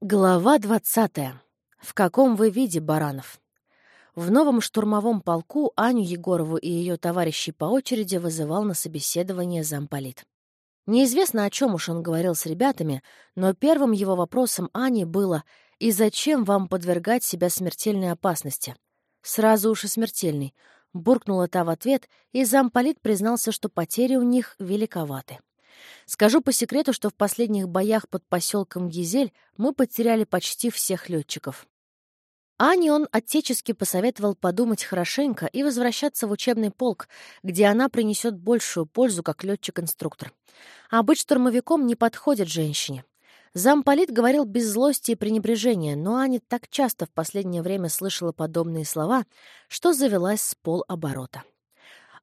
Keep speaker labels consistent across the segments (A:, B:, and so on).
A: Глава двадцатая. В каком вы виде, Баранов? В новом штурмовом полку Аню Егорову и ее товарищей по очереди вызывал на собеседование замполит. Неизвестно, о чем уж он говорил с ребятами, но первым его вопросом Ани было «И зачем вам подвергать себя смертельной опасности?» «Сразу уж и смертельный», — буркнула та в ответ, и замполит признался, что потери у них великоваты. Скажу по секрету, что в последних боях под поселком Гизель мы потеряли почти всех летчиков. Ане он отечески посоветовал подумать хорошенько и возвращаться в учебный полк, где она принесет большую пользу как летчик-инструктор. А быть штурмовиком не подходит женщине. Замполит говорил без злости и пренебрежения, но Аня так часто в последнее время слышала подобные слова, что завелась с полоборота.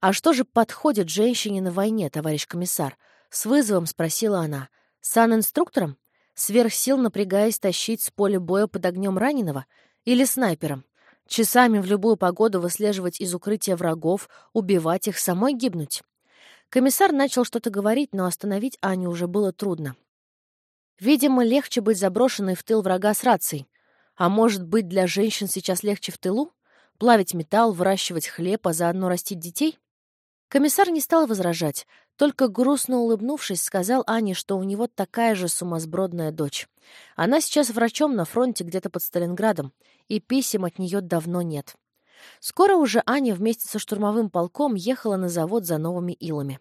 A: «А что же подходит женщине на войне, товарищ комиссар?» С вызовом спросила она. «Сан-инструктором? Сверх сил напрягаясь тащить с поля боя под огнем раненого? Или снайпером? Часами в любую погоду выслеживать из укрытия врагов, убивать их, самой гибнуть?» Комиссар начал что-то говорить, но остановить Аню уже было трудно. Видимо, легче быть заброшенной в тыл врага с рацией. А может быть, для женщин сейчас легче в тылу? Плавить металл, выращивать хлеб, а заодно растить детей? Комиссар не стал возражать, только грустно улыбнувшись, сказал Ане, что у него такая же сумасбродная дочь. Она сейчас врачом на фронте где-то под Сталинградом, и писем от нее давно нет. Скоро уже Аня вместе со штурмовым полком ехала на завод за новыми илами.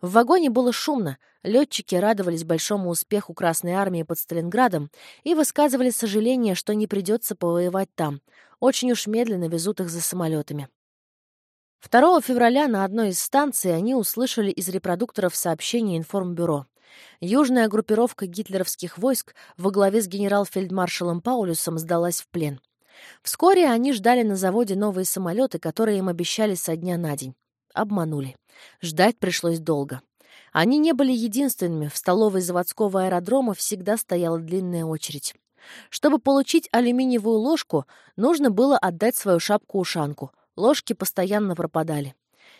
A: В вагоне было шумно, летчики радовались большому успеху Красной Армии под Сталинградом и высказывали сожаление, что не придется повоевать там. Очень уж медленно везут их за самолетами. 2 февраля на одной из станций они услышали из репродукторов сообщение информбюро. Южная группировка гитлеровских войск во главе с генерал-фельдмаршалом Паулюсом сдалась в плен. Вскоре они ждали на заводе новые самолеты, которые им обещали со дня на день. Обманули. Ждать пришлось долго. Они не были единственными, в столовой заводского аэродрома всегда стояла длинная очередь. Чтобы получить алюминиевую ложку, нужно было отдать свою шапку-ушанку — Ложки постоянно пропадали.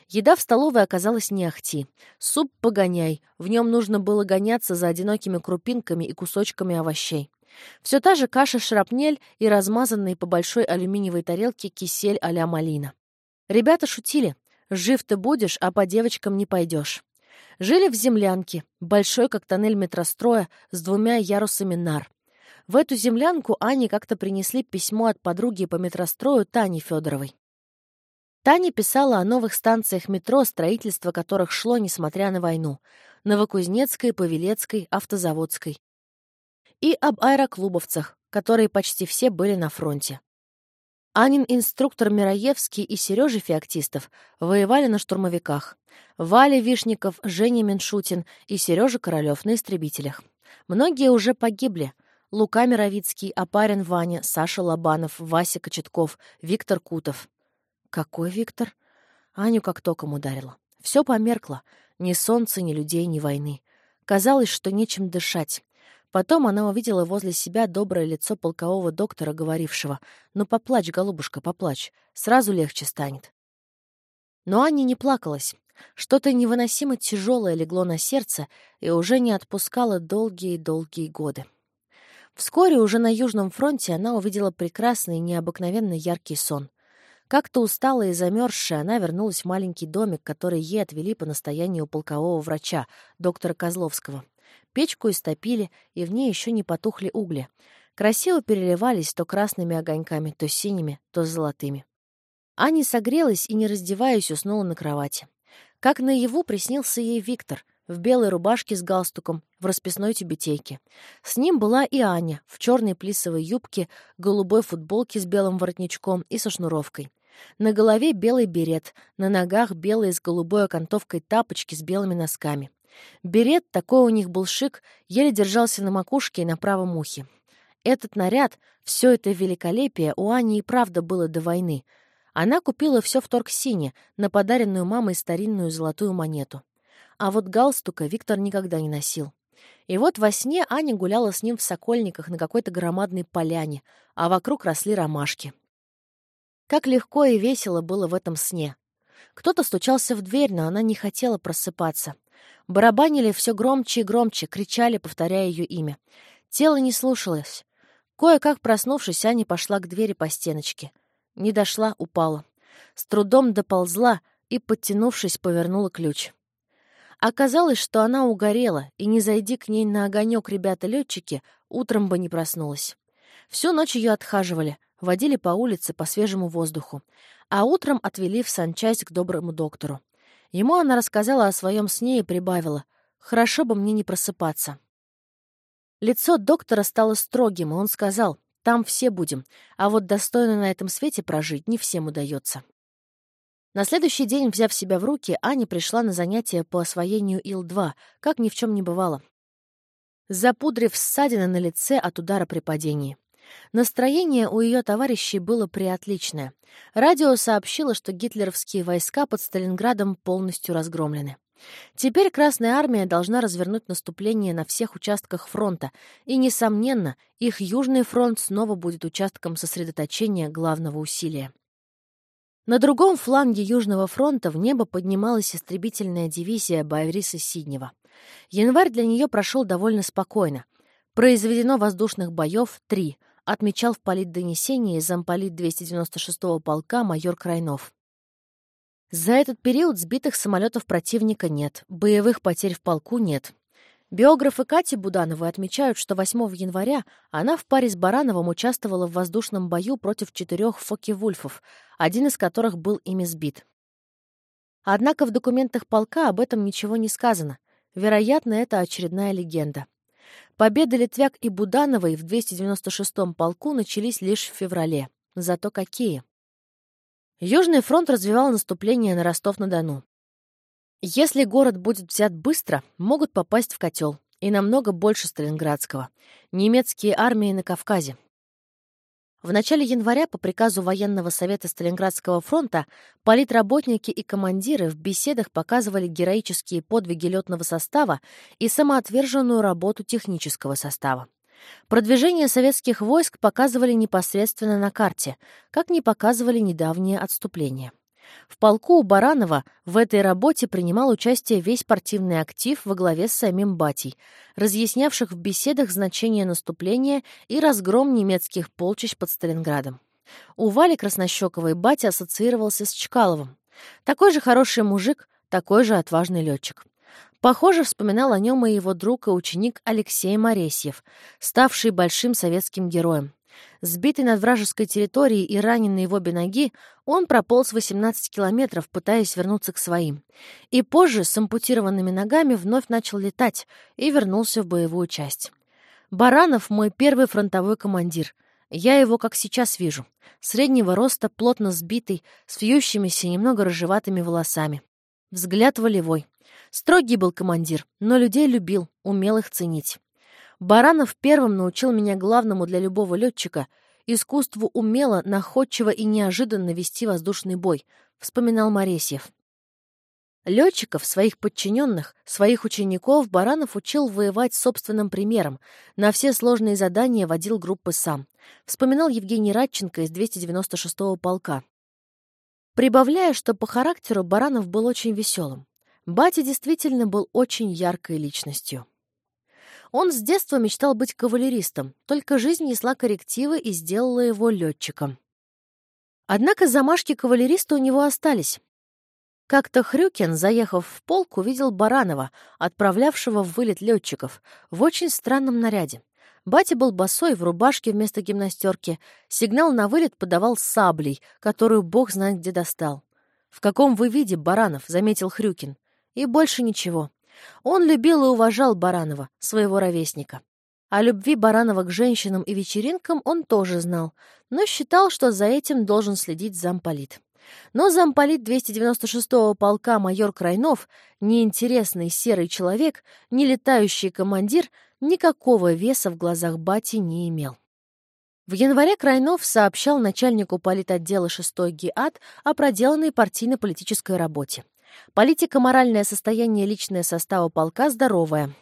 A: Еда в столовой оказалась не ахти. Суп погоняй, в нем нужно было гоняться за одинокими крупинками и кусочками овощей. Все та же каша-шрапнель и размазанный по большой алюминиевой тарелке кисель а-ля малина. Ребята шутили. Жив ты будешь, а по девочкам не пойдешь. Жили в землянке, большой, как тоннель метростроя, с двумя ярусами нар. В эту землянку Ане как-то принесли письмо от подруги по метрострою Тани Федоровой. Таня писала о новых станциях метро, строительство которых шло, несмотря на войну. Новокузнецкой, Павелецкой, Автозаводской. И об аэроклубовцах, которые почти все были на фронте. Анин инструктор Мироевский и Сережа Феоктистов воевали на штурмовиках. Валя Вишников, Женя Меншутин и Сережа Королёв на истребителях. Многие уже погибли. Лука Мировицкий, Апарин Ваня, Саша Лобанов, Вася Кочетков, Виктор Кутов. Какой Виктор? Аню как током ударило. Все померкло. Ни солнца, ни людей, ни войны. Казалось, что нечем дышать. Потом она увидела возле себя доброе лицо полкового доктора, говорившего «Ну поплачь, голубушка, поплачь, сразу легче станет». Но Аня не плакалась. Что-то невыносимо тяжелое легло на сердце и уже не отпускало долгие-долгие годы. Вскоре уже на Южном фронте она увидела прекрасный, необыкновенно яркий сон. Как-то усталая и замерзшая, она вернулась в маленький домик, который ей отвели по настоянию полкового врача, доктора Козловского. Печку истопили, и в ней еще не потухли угли. Красиво переливались то красными огоньками, то синими, то золотыми. Аня согрелась и, не раздеваясь, уснула на кровати. Как наяву приснился ей Виктор в белой рубашке с галстуком, в расписной тюбетейке. С ним была и Аня в черной плисовой юбке, голубой футболке с белым воротничком и со шнуровкой. На голове белый берет, на ногах белые с голубой окантовкой тапочки с белыми носками. Берет, такой у них был шик, еле держался на макушке и на правом ухе. Этот наряд, все это великолепие у Ани и правда было до войны. Она купила все в Торксине, на подаренную мамой старинную золотую монету. А вот галстука Виктор никогда не носил. И вот во сне Аня гуляла с ним в Сокольниках на какой-то громадной поляне, а вокруг росли ромашки. Как легко и весело было в этом сне. Кто-то стучался в дверь, но она не хотела просыпаться. Барабанили все громче и громче, кричали, повторяя ее имя. Тело не слушалось. Кое-как проснувшись, Аня пошла к двери по стеночке. Не дошла, упала. С трудом доползла и, подтянувшись, повернула ключ. Оказалось, что она угорела, и не зайди к ней на огонек ребята-летчики, утром бы не проснулась. Всю ночь ее отхаживали, водили по улице по свежему воздуху, а утром отвели в санчасть к доброму доктору. Ему она рассказала о своем сне и прибавила «Хорошо бы мне не просыпаться». Лицо доктора стало строгим, и он сказал «Там все будем, а вот достойно на этом свете прожить не всем удается». На следующий день, взяв себя в руки, Аня пришла на занятия по освоению Ил-2, как ни в чем не бывало. Запудрив ссадины на лице от удара при падении. Настроение у ее товарищей было приотличное. Радио сообщило, что гитлеровские войска под Сталинградом полностью разгромлены. Теперь Красная Армия должна развернуть наступление на всех участках фронта, и, несомненно, их Южный фронт снова будет участком сосредоточения главного усилия. На другом фланге Южного фронта в небо поднималась истребительная дивизия Байриса Сиднева. Январь для нее прошел довольно спокойно. Произведено воздушных боев три, отмечал в политдонесении замполит 296-го полка майор Крайнов. За этот период сбитых самолетов противника нет, боевых потерь в полку нет. Биографы Кати Будановой отмечают, что 8 января она в паре с Барановым участвовала в воздушном бою против четырех фоки-вульфов, один из которых был ими сбит. Однако в документах полка об этом ничего не сказано. Вероятно, это очередная легенда. Победы Литвяк и Будановой в 296-м полку начались лишь в феврале. Зато какие! Южный фронт развивал наступление на Ростов-на-Дону. Если город будет взят быстро, могут попасть в котел. И намного больше Сталинградского. Немецкие армии на Кавказе. В начале января по приказу военного совета Сталинградского фронта политработники и командиры в беседах показывали героические подвиги летного состава и самоотверженную работу технического состава. Продвижение советских войск показывали непосредственно на карте, как не показывали недавнее отступление. В полку у Баранова в этой работе принимал участие весь спортивный актив во главе с самим Батей, разъяснявших в беседах значение наступления и разгром немецких полчищ под Сталинградом. У Вали Краснощековой батя ассоциировался с Чкаловым. Такой же хороший мужик, такой же отважный летчик. Похоже, вспоминал о нем и его друг и ученик Алексей Моресьев, ставший большим советским героем. Сбитый над вражеской территорией и раненый в обе ноги, он прополз 18 километров, пытаясь вернуться к своим. И позже с ампутированными ногами вновь начал летать и вернулся в боевую часть. Баранов — мой первый фронтовой командир. Я его как сейчас вижу. Среднего роста, плотно сбитый, с вьющимися, немного рыжеватыми волосами. Взгляд волевой. Строгий был командир, но людей любил, умел их ценить. Баранов первым научил меня главному для любого летчика — искусству умело, находчиво и неожиданно вести воздушный бой, вспоминал Моресьев. Летчиков, своих подчиненных, своих учеников Баранов учил воевать собственным примером, на все сложные задания водил группы сам, вспоминал Евгений Радченко из 296-го полка. Прибавляя, что по характеру Баранов был очень веселым. Батя действительно был очень яркой личностью. Он с детства мечтал быть кавалеристом, только жизнь несла коррективы и сделала его летчиком. Однако замашки кавалериста у него остались. Как-то Хрюкин, заехав в полк, увидел Баранова, отправлявшего в вылет летчиков, в очень странном наряде. Батя был босой, в рубашке вместо гимнастерки. Сигнал на вылет подавал саблей, которую бог знает где достал. «В каком вы виде, Баранов?» — заметил Хрюкин. И больше ничего. Он любил и уважал Баранова, своего ровесника. О любви Баранова к женщинам и вечеринкам он тоже знал, но считал, что за этим должен следить замполит. Но замполит 296-го полка майор Крайнов, неинтересный серый человек, не летающий командир, никакого веса в глазах бати не имел. В январе Крайнов сообщал начальнику политотдела 6-й ГИАД о проделанной партийно-политической работе. Политика-моральное состояние личного состава полка здоровое.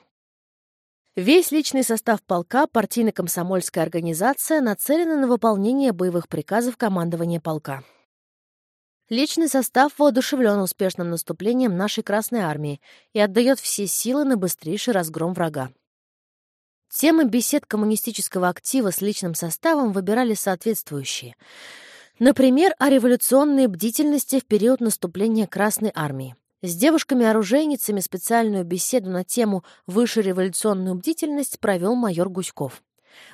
A: Весь личный состав полка, партийно-комсомольская организация, нацелена на выполнение боевых приказов командования полка. Личный состав воодушевлен успешным наступлением нашей Красной Армии и отдает все силы на быстрейший разгром врага. Темы бесед коммунистического актива с личным составом выбирали соответствующие. Например, о революционной бдительности в период наступления Красной Армии. С девушками-оружейницами специальную беседу на тему «Выше революционную бдительность» провел майор Гуськов.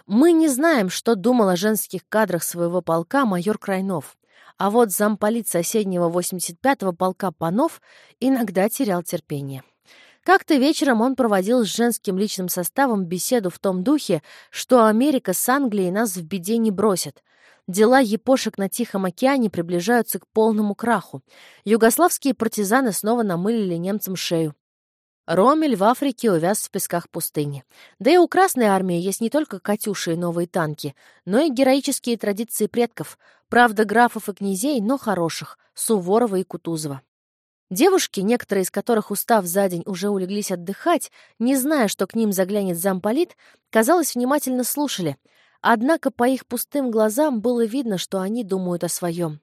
A: Мы не знаем, что думал о женских кадрах своего полка майор Крайнов. А вот замполит соседнего 85-го полка Панов иногда терял терпение. Как-то вечером он проводил с женским личным составом беседу в том духе, что Америка с Англией нас в беде не бросит. Дела епошек на Тихом океане приближаются к полному краху. Югославские партизаны снова намылили немцам шею. Ромель в Африке увяз в песках пустыни. Да и у Красной армии есть не только «Катюши» и новые танки, но и героические традиции предков, правда, графов и князей, но хороших, Суворова и Кутузова. Девушки, некоторые из которых, устав за день, уже улеглись отдыхать, не зная, что к ним заглянет замполит, казалось, внимательно слушали. Однако по их пустым глазам было видно, что они думают о своем.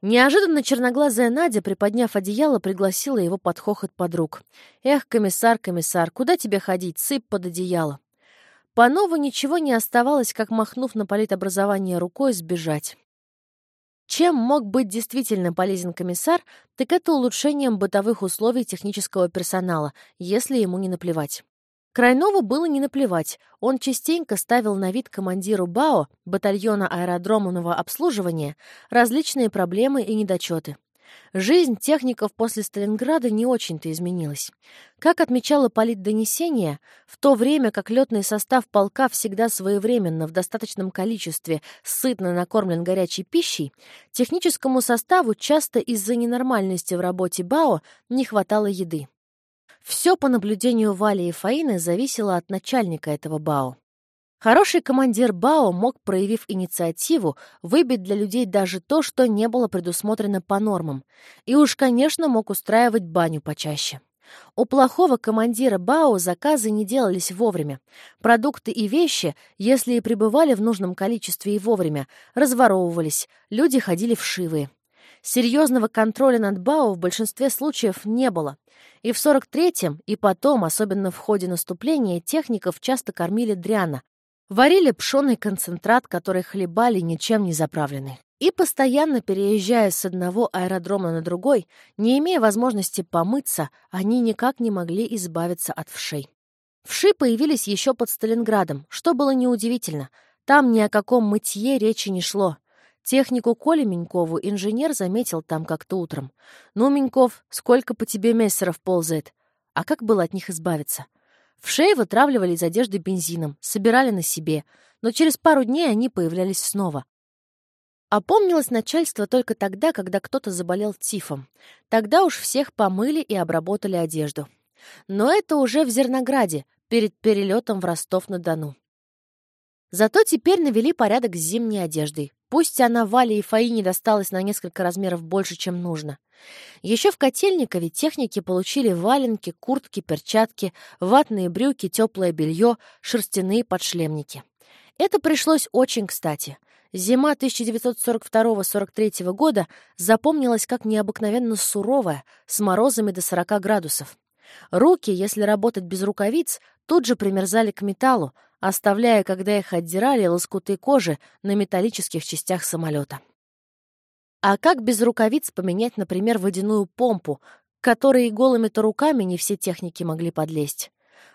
A: Неожиданно черноглазая Надя, приподняв одеяло, пригласила его под хохот подруг. «Эх, комиссар, комиссар, куда тебе ходить? Сыпь под одеяло». Панову ничего не оставалось, как, махнув на политобразование рукой, сбежать. Чем мог быть действительно полезен комиссар, так это улучшением бытовых условий технического персонала, если ему не наплевать. Крайнову было не наплевать. Он частенько ставил на вид командиру БАО, батальона аэродромного обслуживания, различные проблемы и недочеты. Жизнь техников после Сталинграда не очень-то изменилась. Как отмечало политдонесение, в то время как летный состав полка всегда своевременно в достаточном количестве сытно накормлен горячей пищей, техническому составу часто из-за ненормальности в работе БАО не хватало еды. Все, по наблюдению Вали и Фаины, зависело от начальника этого БАО. Хороший командир БАО мог, проявив инициативу, выбить для людей даже то, что не было предусмотрено по нормам, и уж, конечно, мог устраивать баню почаще. У плохого командира БАО заказы не делались вовремя. Продукты и вещи, если и пребывали в нужном количестве и вовремя, разворовывались, люди ходили вшивые. Серьезного контроля над БАО в большинстве случаев не было. И в 43-м, и потом, особенно в ходе наступления, техников часто кормили дряно. Варили пшеный концентрат, который хлебали ничем не заправленный. И постоянно переезжая с одного аэродрома на другой, не имея возможности помыться, они никак не могли избавиться от вшей. Вши появились еще под Сталинградом, что было неудивительно. Там ни о каком мытье речи не шло. Технику Коли Менькову инженер заметил там как-то утром. «Ну, Меньков, сколько по тебе мессеров ползает?» А как было от них избавиться? В шее вытравливали из одежды бензином, собирали на себе, но через пару дней они появлялись снова. Опомнилось начальство только тогда, когда кто-то заболел тифом. Тогда уж всех помыли и обработали одежду. Но это уже в Зернограде, перед перелетом в Ростов-на-Дону. Зато теперь навели порядок с зимней одеждой. Пусть она Вале и Фаине досталась на несколько размеров больше, чем нужно. Еще в Котельникове техники получили валенки, куртки, перчатки, ватные брюки, теплое белье, шерстяные подшлемники. Это пришлось очень кстати. Зима 1942-43 года запомнилась как необыкновенно суровая, с морозами до 40 градусов. Руки, если работать без рукавиц, тут же примерзали к металлу, оставляя, когда их отдирали, лоскуты кожи на металлических частях самолета. А как без рукавиц поменять, например, водяную помпу, которой и голыми-то руками не все техники могли подлезть?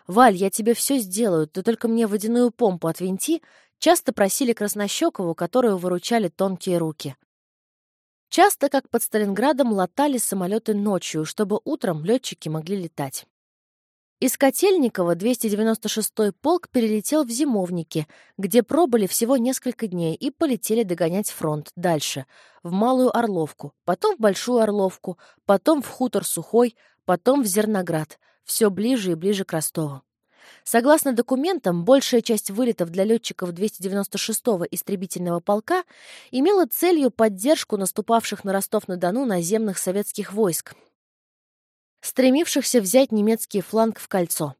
A: «Валь, я тебе все сделаю, ты только мне водяную помпу отвинти», часто просили Краснощекову, которую выручали тонкие руки. Часто, как под Сталинградом, латали самолеты ночью, чтобы утром летчики могли летать. Из Котельникова 296-й полк перелетел в Зимовники, где пробыли всего несколько дней и полетели догонять фронт дальше, в Малую Орловку, потом в Большую Орловку, потом в Хутор Сухой, потом в Зерноград, все ближе и ближе к Ростову. Согласно документам, большая часть вылетов для летчиков 296-го истребительного полка имела целью поддержку наступавших на Ростов-на-Дону наземных советских войск, стремившихся взять немецкий фланг в кольцо.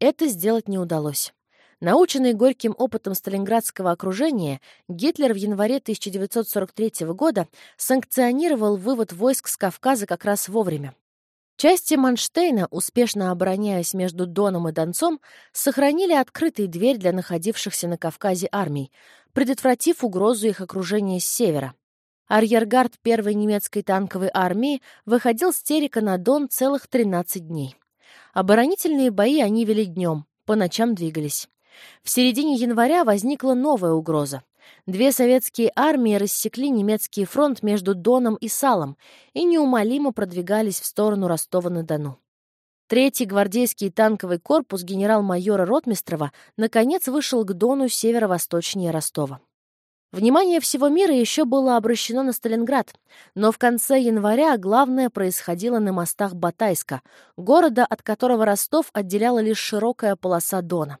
A: Это сделать не удалось. Наученный горьким опытом сталинградского окружения, Гитлер в январе 1943 года санкционировал вывод войск с Кавказа как раз вовремя. Части Манштейна, успешно обороняясь между Доном и Донцом, сохранили открытой дверь для находившихся на Кавказе армий, предотвратив угрозу их окружения с севера. Арьергард первой немецкой танковой армии выходил с Терека на Дон целых 13 дней. Оборонительные бои они вели днем, по ночам двигались. В середине января возникла новая угроза. Две советские армии рассекли немецкий фронт между Доном и Салом и неумолимо продвигались в сторону Ростова-на-Дону. Третий гвардейский танковый корпус генерал-майора Ротмистрова наконец вышел к Дону северо-восточнее Ростова. Внимание всего мира еще было обращено на Сталинград, но в конце января главное происходило на мостах Батайска, города, от которого Ростов отделяла лишь широкая полоса Дона.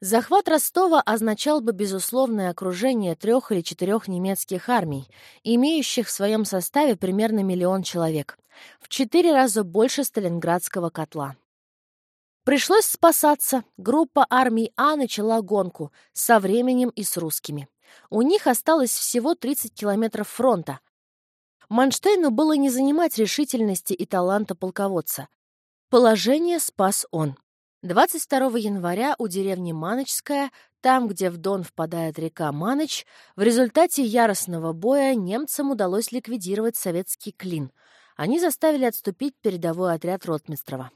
A: Захват Ростова означал бы безусловное окружение трех или четырех немецких армий, имеющих в своем составе примерно миллион человек, в четыре раза больше Сталинградского котла. Пришлось спасаться. Группа армий А начала гонку со временем и с русскими. У них осталось всего 30 километров фронта. Манштейну было не занимать решительности и таланта полководца. Положение спас он. 22 января у деревни Маночская, там, где в Дон впадает река Маноч, в результате яростного боя немцам удалось ликвидировать советский клин. Они заставили отступить передовой отряд Ротмистрова.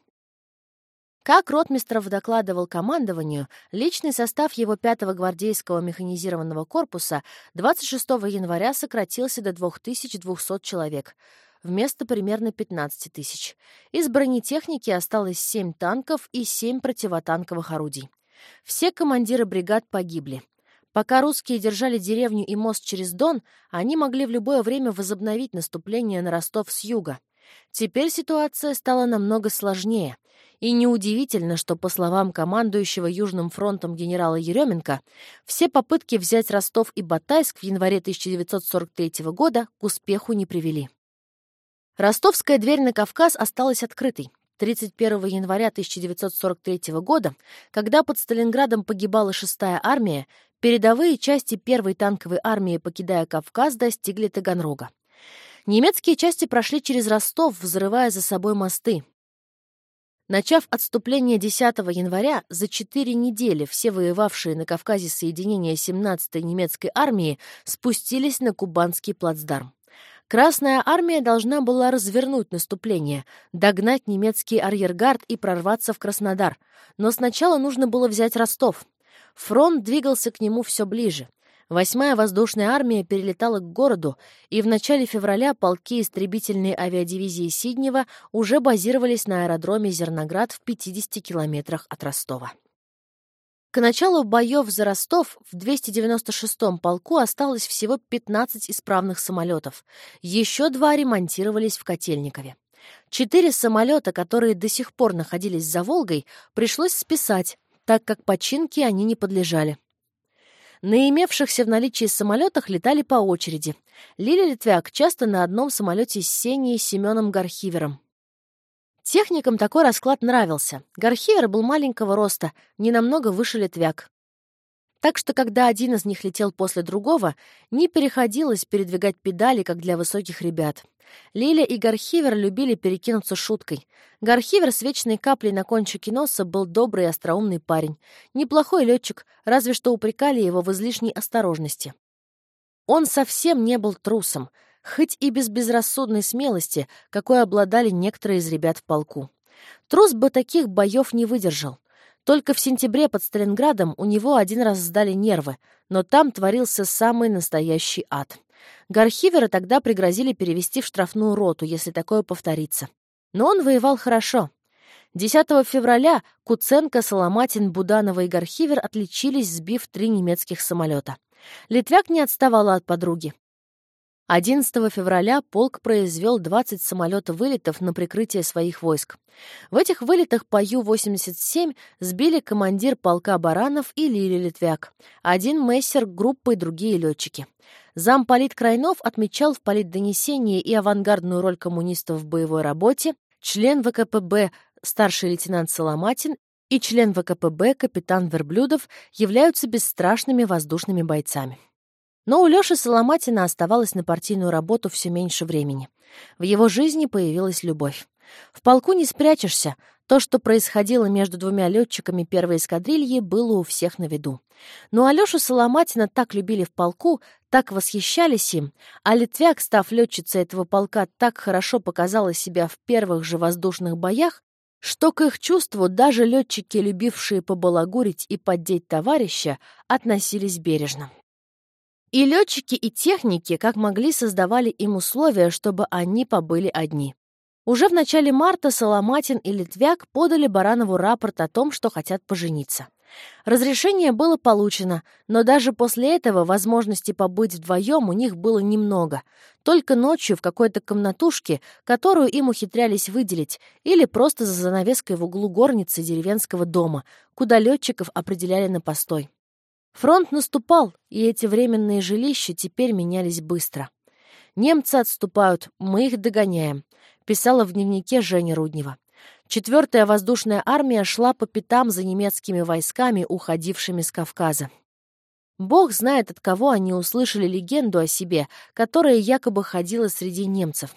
A: Как Ротмистров докладывал командованию, личный состав его 5-го гвардейского механизированного корпуса 26 января сократился до 2200 человек — вместо примерно 15 тысяч. Из бронетехники осталось 7 танков и 7 противотанковых орудий. Все командиры бригад погибли. Пока русские держали деревню и мост через Дон, они могли в любое время возобновить наступление на Ростов с юга. Теперь ситуация стала намного сложнее. И неудивительно, что, по словам командующего Южным фронтом генерала Еременко, все попытки взять Ростов и Батайск в январе 1943 года к успеху не привели. Ростовская дверь на Кавказ осталась открытой. 31 января 1943 года, когда под Сталинградом погибала шестая армия, передовые части первой танковой армии, покидая Кавказ, достигли Таганрога. Немецкие части прошли через Ростов, взрывая за собой мосты. Начав отступление 10 января, за четыре недели все воевавшие на Кавказе соединения 17-й немецкой армии спустились на Кубанский плацдарм. Красная армия должна была развернуть наступление, догнать немецкий арьергард и прорваться в Краснодар. Но сначала нужно было взять Ростов. Фронт двигался к нему все ближе. Восьмая воздушная армия перелетала к городу, и в начале февраля полки истребительной авиадивизии Сиднева уже базировались на аэродроме Зерноград в 50 километрах от Ростова. К началу боев за Ростов в 296-м полку осталось всего 15 исправных самолетов. Еще два ремонтировались в Котельникове. Четыре самолета, которые до сих пор находились за Волгой, пришлось списать, так как починки они не подлежали. На имевшихся в наличии самолетах летали по очереди. Лили Литвяк часто на одном самолете с Сеней Семеном Гархивером. Техникам такой расклад нравился. Гархивер был маленького роста, не намного выше Литвяк. Так что, когда один из них летел после другого, не переходилось передвигать педали, как для высоких ребят. Лиля и Гархивер любили перекинуться шуткой. Гархивер с вечной каплей на кончике носа был добрый и остроумный парень. Неплохой летчик, разве что упрекали его в излишней осторожности. Он совсем не был трусом — хоть и без безрассудной смелости, какой обладали некоторые из ребят в полку. Трус бы таких боев не выдержал. Только в сентябре под Сталинградом у него один раз сдали нервы, но там творился самый настоящий ад. Гархивера тогда пригрозили перевести в штрафную роту, если такое повторится. Но он воевал хорошо. 10 февраля Куценко, Соломатин, Буданова и Гархивер отличились, сбив три немецких самолета. Литвяк не отставала от подруги. 11 февраля полк произвел 20 самолетов-вылетов на прикрытие своих войск. В этих вылетах по Ю-87 сбили командир полка Баранов и Лили Литвяк, один мессер группы и другие летчики. Замполит Крайнов отмечал в политдонесении и авангардную роль коммунистов в боевой работе, член ВКПБ старший лейтенант Соломатин и член ВКПБ капитан Верблюдов являются бесстрашными воздушными бойцами. Но у Лёши Соломатина оставалось на партийную работу все меньше времени. В его жизни появилась любовь. В полку не спрячешься. То, что происходило между двумя летчиками первой эскадрильи, было у всех на виду. Но Алешу Соломатина так любили в полку, так восхищались им, а Литвяк, став летчицей этого полка, так хорошо показала себя в первых же воздушных боях, что к их чувству даже летчики, любившие побалагурить и поддеть товарища, относились бережно. И летчики, и техники, как могли, создавали им условия, чтобы они побыли одни. Уже в начале марта Соломатин и Литвяк подали Баранову рапорт о том, что хотят пожениться. Разрешение было получено, но даже после этого возможности побыть вдвоем у них было немного. Только ночью в какой-то комнатушке, которую им ухитрялись выделить, или просто за занавеской в углу горницы деревенского дома, куда летчиков определяли на постой. Фронт наступал, и эти временные жилища теперь менялись быстро. «Немцы отступают, мы их догоняем», — писала в дневнике Женя Руднева. Четвертая воздушная армия шла по пятам за немецкими войсками, уходившими с Кавказа. Бог знает, от кого они услышали легенду о себе, которая якобы ходила среди немцев.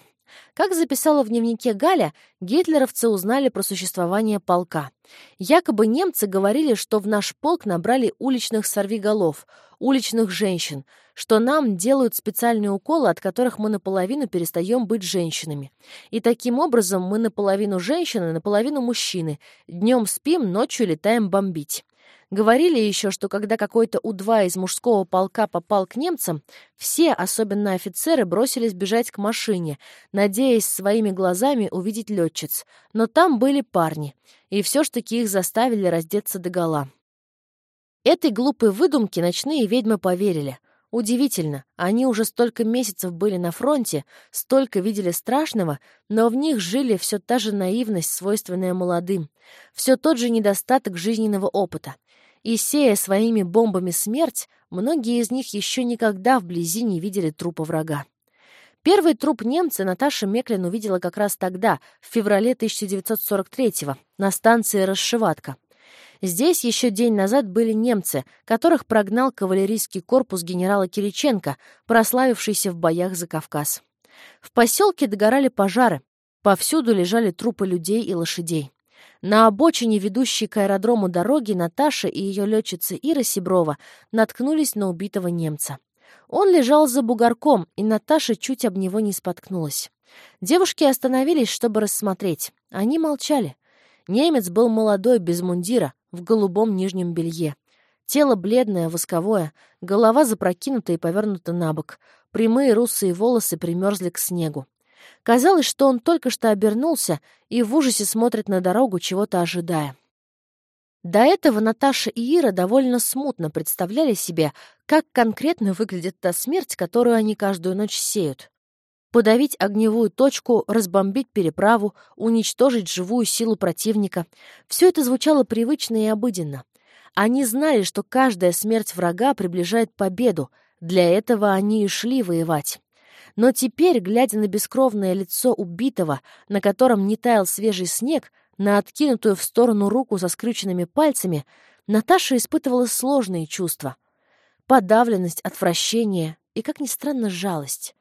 A: Как записала в дневнике Галя, гитлеровцы узнали про существование полка. Якобы немцы говорили, что в наш полк набрали уличных сорвиголов, уличных женщин, что нам делают специальные уколы, от которых мы наполовину перестаем быть женщинами. И таким образом мы наполовину женщины, наполовину мужчины. Днем спим, ночью летаем бомбить. Говорили еще, что когда какой-то У-2 из мужского полка попал к немцам, все, особенно офицеры, бросились бежать к машине, надеясь своими глазами увидеть летчиц. Но там были парни, и все ж таки их заставили раздеться догола. Этой глупой выдумке ночные ведьмы поверили. Удивительно, они уже столько месяцев были на фронте, столько видели страшного, но в них жили все та же наивность, свойственная молодым, все тот же недостаток жизненного опыта — и, сея своими бомбами смерть, многие из них еще никогда вблизи не видели трупа врага. Первый труп немца Наташа Меклин увидела как раз тогда, в феврале 1943-го, на станции Расшиватка. Здесь еще день назад были немцы, которых прогнал кавалерийский корпус генерала Кириченко, прославившийся в боях за Кавказ. В поселке догорали пожары, повсюду лежали трупы людей и лошадей. На обочине, ведущей к аэродрому дороги, Наташа и ее летчица Ира Сиброва наткнулись на убитого немца. Он лежал за бугорком, и Наташа чуть об него не споткнулась. Девушки остановились, чтобы рассмотреть. Они молчали. Немец был молодой, без мундира, в голубом нижнем белье. Тело бледное, восковое, голова запрокинута и повернута на бок. Прямые русые волосы примерзли к снегу. Казалось, что он только что обернулся и в ужасе смотрит на дорогу, чего-то ожидая. До этого Наташа и Ира довольно смутно представляли себе, как конкретно выглядит та смерть, которую они каждую ночь сеют. Подавить огневую точку, разбомбить переправу, уничтожить живую силу противника — все это звучало привычно и обыденно. Они знали, что каждая смерть врага приближает победу, для этого они и шли воевать. Но теперь, глядя на бескровное лицо убитого, на котором не таял свежий снег, на откинутую в сторону руку со скрюченными пальцами, Наташа испытывала сложные чувства. Подавленность, отвращение и, как ни странно, жалость.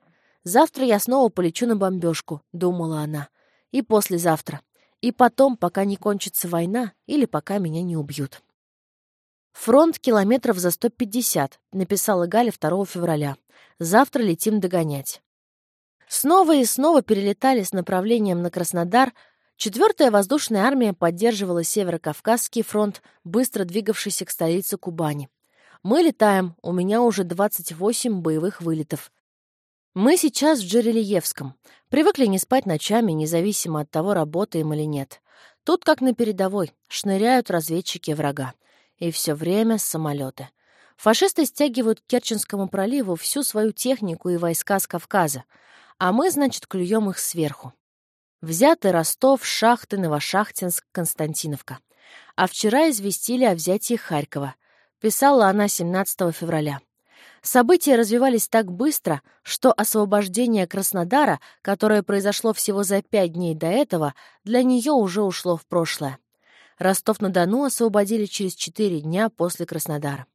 A: «Завтра я снова полечу на бомбежку», — думала она. «И послезавтра. И потом, пока не кончится война или пока меня не убьют». «Фронт километров за 150», — написала Галя 2 февраля. «Завтра летим догонять». Снова и снова перелетали с направлением на Краснодар. Четвертая воздушная армия поддерживала Северо-Кавказский фронт, быстро двигавшийся к столице Кубани. Мы летаем, у меня уже 28 боевых вылетов. Мы сейчас в Джерельевском. Привыкли не спать ночами, независимо от того, работаем или нет. Тут, как на передовой, шныряют разведчики врага. И все время самолеты. Фашисты стягивают к Керченскому проливу всю свою технику и войска с Кавказа а мы, значит, клюем их сверху. Взяты Ростов, Шахты, Новошахтинск, Константиновка. А вчера известили о взятии Харькова. Писала она 17 февраля. События развивались так быстро, что освобождение Краснодара, которое произошло всего за пять дней до этого, для нее уже ушло в прошлое. Ростов-на-Дону освободили через четыре дня после Краснодара.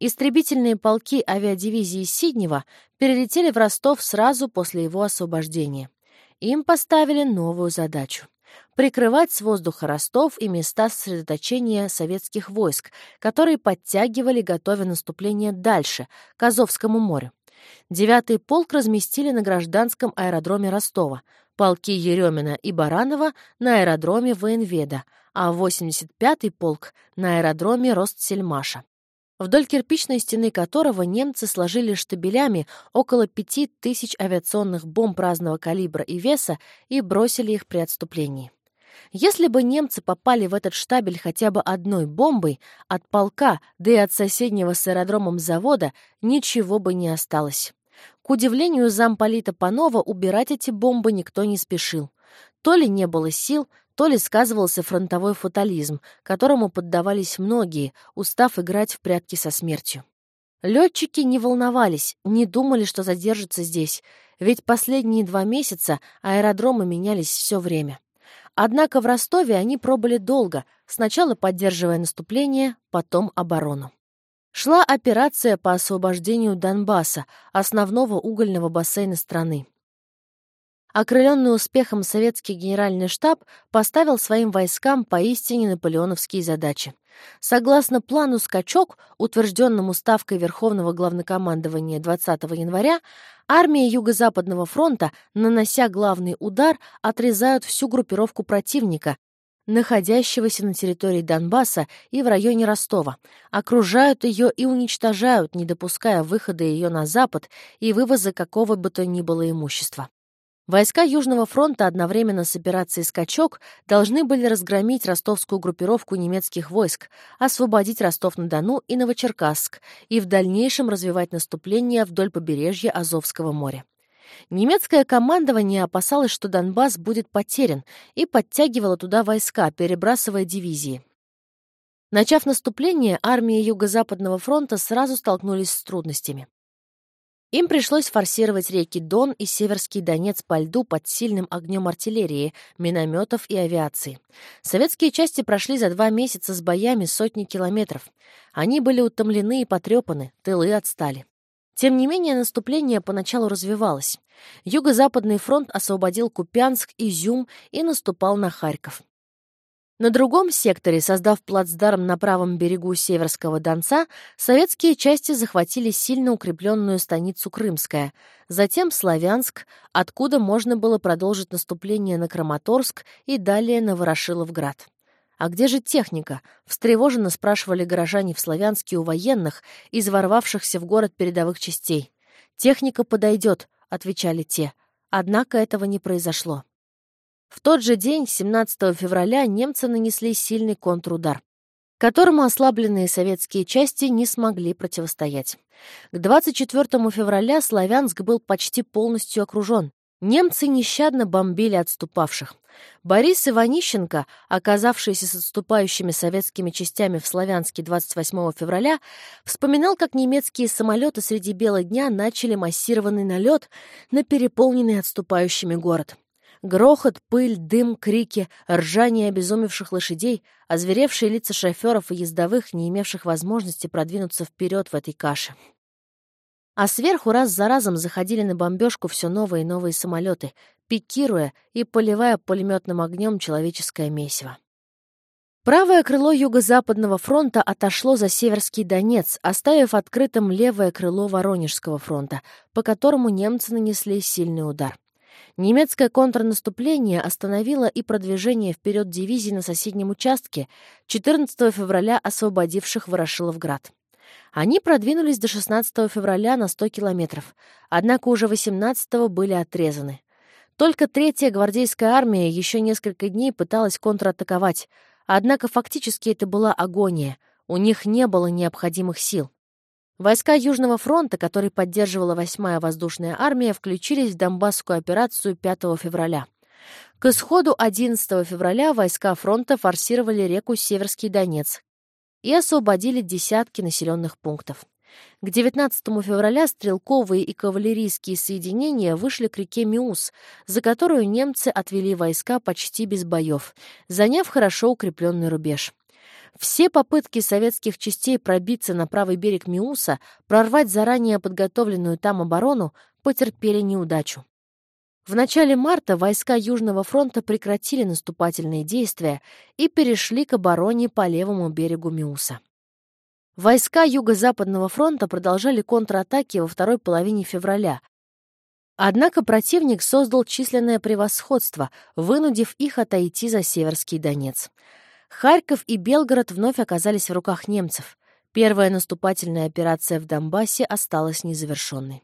A: Истребительные полки авиадивизии Сиднева перелетели в Ростов сразу после его освобождения. им поставили новую задачу — прикрывать с воздуха Ростов и места сосредоточения советских войск, которые подтягивали, готовя наступление дальше, к Азовскому морю. Девятый полк разместили на гражданском аэродроме Ростова, полки Еремина и Баранова на аэродроме Военведа, а 85-й полк на аэродроме Ростсельмаша вдоль кирпичной стены которого немцы сложили штабелями около пяти тысяч авиационных бомб разного калибра и веса и бросили их при отступлении. Если бы немцы попали в этот штабель хотя бы одной бомбой, от полка, да и от соседнего с аэродромом завода, ничего бы не осталось. К удивлению замполита Панова, убирать эти бомбы никто не спешил. То ли не было сил, то ли сказывался фронтовой фатализм, которому поддавались многие, устав играть в прятки со смертью. Летчики не волновались, не думали, что задержатся здесь, ведь последние два месяца аэродромы менялись все время. Однако в Ростове они пробыли долго, сначала поддерживая наступление, потом оборону. Шла операция по освобождению Донбасса, основного угольного бассейна страны. Окрыленный успехом советский генеральный штаб поставил своим войскам поистине наполеоновские задачи. Согласно плану «Скачок», утвержденному Ставкой Верховного Главнокомандования 20 января, армия Юго-Западного фронта, нанося главный удар, отрезают всю группировку противника, находящегося на территории Донбасса и в районе Ростова, окружают ее и уничтожают, не допуская выхода ее на запад и вывоза какого бы то ни было имущества. Войска Южного фронта одновременно с операцией «Скачок» должны были разгромить ростовскую группировку немецких войск, освободить Ростов-на-Дону и Новочеркасск и в дальнейшем развивать наступление вдоль побережья Азовского моря. Немецкое командование опасалось, что Донбасс будет потерян, и подтягивало туда войска, перебрасывая дивизии. Начав наступление, армии Юго-Западного фронта сразу столкнулись с трудностями. Им пришлось форсировать реки Дон и Северский Донец по льду под сильным огнем артиллерии, минометов и авиации. Советские части прошли за два месяца с боями сотни километров. Они были утомлены и потрепаны, тылы отстали. Тем не менее, наступление поначалу развивалось. Юго-Западный фронт освободил Купянск, Изюм и наступал на Харьков. На другом секторе, создав плацдарм на правом берегу Северского Донца, советские части захватили сильно укрепленную станицу Крымская, затем Славянск, откуда можно было продолжить наступление на Краматорск и далее на Ворошиловград. «А где же техника?» — встревоженно спрашивали горожане в Славянске у военных, из ворвавшихся в город передовых частей. «Техника подойдет», — отвечали те. Однако этого не произошло. В тот же день, 17 февраля, немцы нанесли сильный контрудар, которому ослабленные советские части не смогли противостоять. К 24 февраля Славянск был почти полностью окружен. Немцы нещадно бомбили отступавших. Борис Иванищенко, оказавшийся с отступающими советскими частями в Славянске 28 февраля, вспоминал, как немецкие самолеты среди бела дня начали массированный налет на переполненный отступающими город. Грохот, пыль, дым, крики, ржание обезумевших лошадей, озверевшие лица шоферов и ездовых, не имевших возможности продвинуться вперед в этой каше. А сверху раз за разом заходили на бомбежку все новые и новые самолеты, пикируя и поливая пулеметным огнем человеческое месиво. Правое крыло Юго-Западного фронта отошло за Северский Донец, оставив открытым левое крыло Воронежского фронта, по которому немцы нанесли сильный удар. Немецкое контрнаступление остановило и продвижение вперед дивизий на соседнем участке, 14 февраля освободивших Ворошиловград. Они продвинулись до 16 февраля на 100 километров, однако уже 18 были отрезаны. Только третья гвардейская армия еще несколько дней пыталась контратаковать, однако фактически это была агония, у них не было необходимых сил. Войска Южного фронта, который поддерживала 8-я воздушная армия, включились в Донбасскую операцию 5 февраля. К исходу 11 февраля войска фронта форсировали реку Северский Донец и освободили десятки населенных пунктов. К 19 февраля стрелковые и кавалерийские соединения вышли к реке Миус, за которую немцы отвели войска почти без боев, заняв хорошо укрепленный рубеж. Все попытки советских частей пробиться на правый берег Миуса, прорвать заранее подготовленную там оборону, потерпели неудачу. В начале марта войска Южного фронта прекратили наступательные действия и перешли к обороне по левому берегу Миуса. Войска Юго-Западного фронта продолжали контратаки во второй половине февраля. Однако противник создал численное превосходство, вынудив их отойти за Северский Донец. Харьков и Белгород вновь оказались в руках немцев. Первая наступательная операция в Донбассе осталась незавершенной.